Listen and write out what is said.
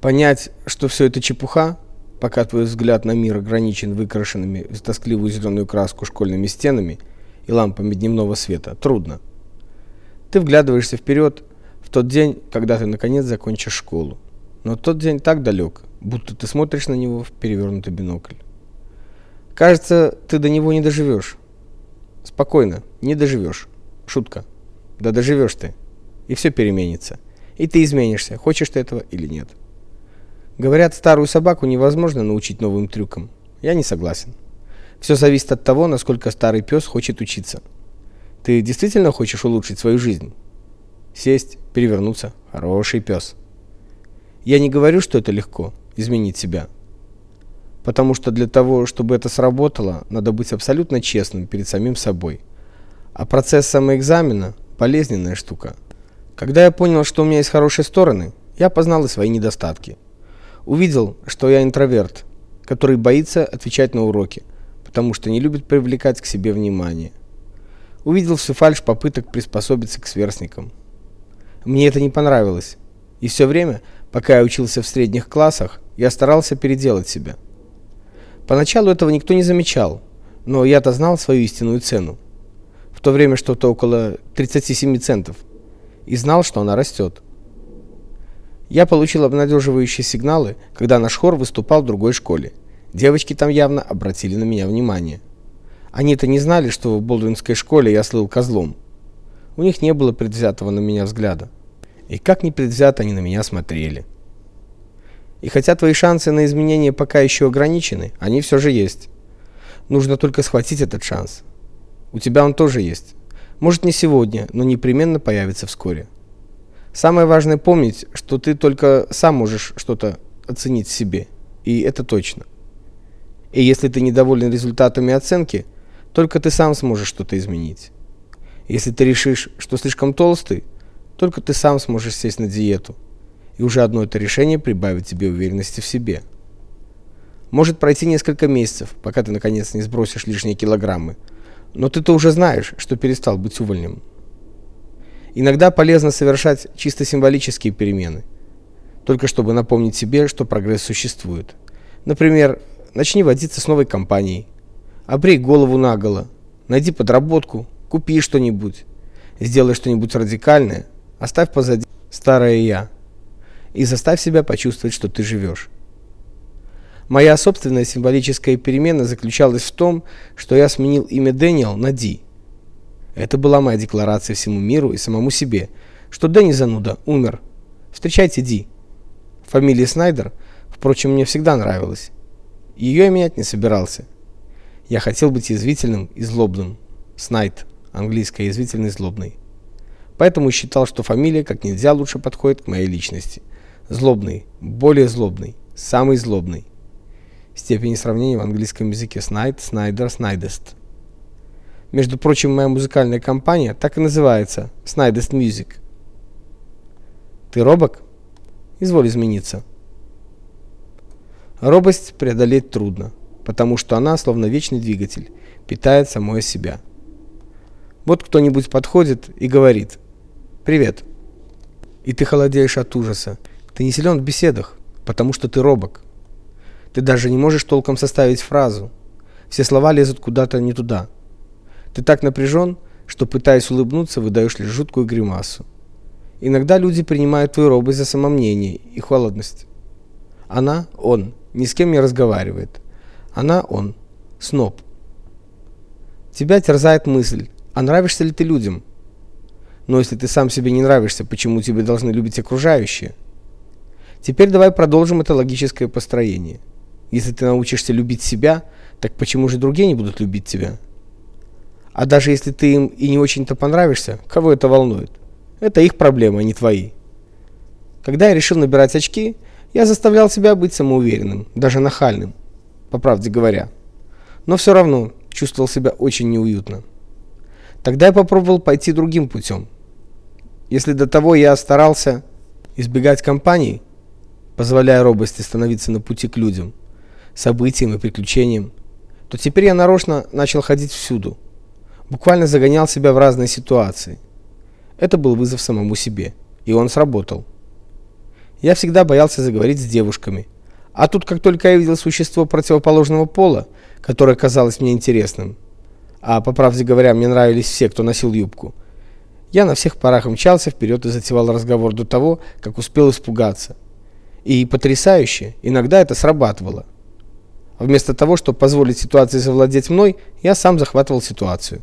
Понять, что все это чепуха, пока твой взгляд на мир ограничен выкрашенными в тоскливую зеленую краску школьными стенами и лампами дневного света, трудно. Ты вглядываешься вперед в тот день, когда ты наконец закончишь школу. Но тот день так далек, будто ты смотришь на него в перевернутый бинокль. Кажется, ты до него не доживешь. Спокойно, не доживешь. Шутка. Да доживешь ты. И все переменится. И ты изменишься, хочешь ты этого или нет. Говорят, старую собаку невозможно научить новым трюкам. Я не согласен. Все зависит от того, насколько старый пес хочет учиться. Ты действительно хочешь улучшить свою жизнь? Сесть, перевернуться. Хороший пес. Я не говорю, что это легко изменить себя. Потому что для того, чтобы это сработало, надо быть абсолютно честным перед самим собой. А процесс самоэкзамена болезненная штука. Когда я понял, что у меня есть хорошие стороны, я познал и свои недостатки. Увидел, что я интроверт, который боится отвечать на уроки, потому что не любит привлекать к себе внимание. Увидел всю фальшь попыток приспособиться к сверстникам. Мне это не понравилось. И все время, пока я учился в средних классах, я старался переделать себя. Поначалу этого никто не замечал, но я-то знал свою истинную цену. В то время что-то около 37 центов. И знал, что она растет. Я получил обнадеживающие сигналы, когда наш хор выступал в другой школе. Девочки там явно обратили на меня внимание. Они-то не знали, что в Болдвинской школе я слыл козлом. У них не было предвзятого на меня взгляда. И как непредвзято они на меня смотрели. И хотя твои шансы на изменение пока еще ограничены, они все же есть. Нужно только схватить этот шанс. У тебя он тоже есть. Может не сегодня, но непременно появится вскоре. Самое важное помнить, что ты только сам можешь что-то оценить в себе, и это точно. И если ты недоволен результатами оценки, только ты сам сможешь что-то изменить. Если ты решишь, что слишком толстый, только ты сам сможешь сесть на диету. И уже одно это решение прибавит тебе уверенности в себе. Может пройти несколько месяцев, пока ты наконец не сбросишь лишние килограммы. Но ты-то уже знаешь, что перестал быть увольнем. Иногда полезно совершать чисто символические перемены, только чтобы напомнить себе, что прогресс существует. Например, начни водиться с новой компанией, обрей голову наголо, найди подработку, купи что-нибудь, сделай что-нибудь радикальное, оставь позади старое я и заставь себя почувствовать, что ты живешь. Моя собственная символическая перемена заключалась в том, что я сменил имя Дэниел на Ди. Это была моя декларация всему миру и самому себе, что Дэнни зануда умер. Встречайте Ди. Фамилия Снайдер, впрочем, мне всегда нравилась. Ее я менять не собирался. Я хотел быть язвительным и злобным. Снайд, английское язвительный злобный. Поэтому считал, что фамилия как нельзя лучше подходит к моей личности. Злобный, более злобный, самый злобный. Степени сравнения в английском языке Снайд, Снайдер, Снайдест. Между прочим, моя музыкальная компания так и называется Snidest Music. Ты робок? Изволь измениться. Робость преодолеть трудно, потому что она, словно вечный двигатель, питает самое себя. Вот кто-нибудь подходит и говорит «Привет». И ты холодеешь от ужаса. Ты не силен в беседах, потому что ты робок. Ты даже не можешь толком составить фразу. Все слова лезут куда-то не туда. Ты так напряжен, что пытаясь улыбнуться, выдаешь лишь жуткую гримасу. Иногда люди принимают твою робость за самомнение и холодность. Она, он, ни с кем не разговаривает. Она, он, сноб. Тебя терзает мысль, а нравишься ли ты людям? Но если ты сам себе не нравишься, почему тебе должны любить окружающие? Теперь давай продолжим это логическое построение. Если ты научишься любить себя, так почему же другие не будут любить тебя? А даже если ты им и не очень-то понравишься, кого это волнует? Это их проблемы, а не твои. Когда я решил набирать очки, я заставлял себя быть самоуверенным, даже нахальным, по правде говоря. Но все равно чувствовал себя очень неуютно. Тогда я попробовал пойти другим путем. Если до того я старался избегать компаний, позволяя робости становиться на пути к людям, событиям и приключениям, то теперь я нарочно начал ходить всюду буквально загонял себя в разные ситуации. Это был вызов самому себе, и он сработал. я всегда боялся заговорить с девушками. А тут, как только я видел существо противоположного пола, которое казалось мне интересным, а по правде говоря, мне нравились все, кто носил юбку, я на всех парах мчался вперед и затевал разговор до того, как успел испугаться. И потрясающе, иногда это срабатывало. Вместо того, чтобы позволить ситуации завладеть мной, я сам захватывал ситуацию.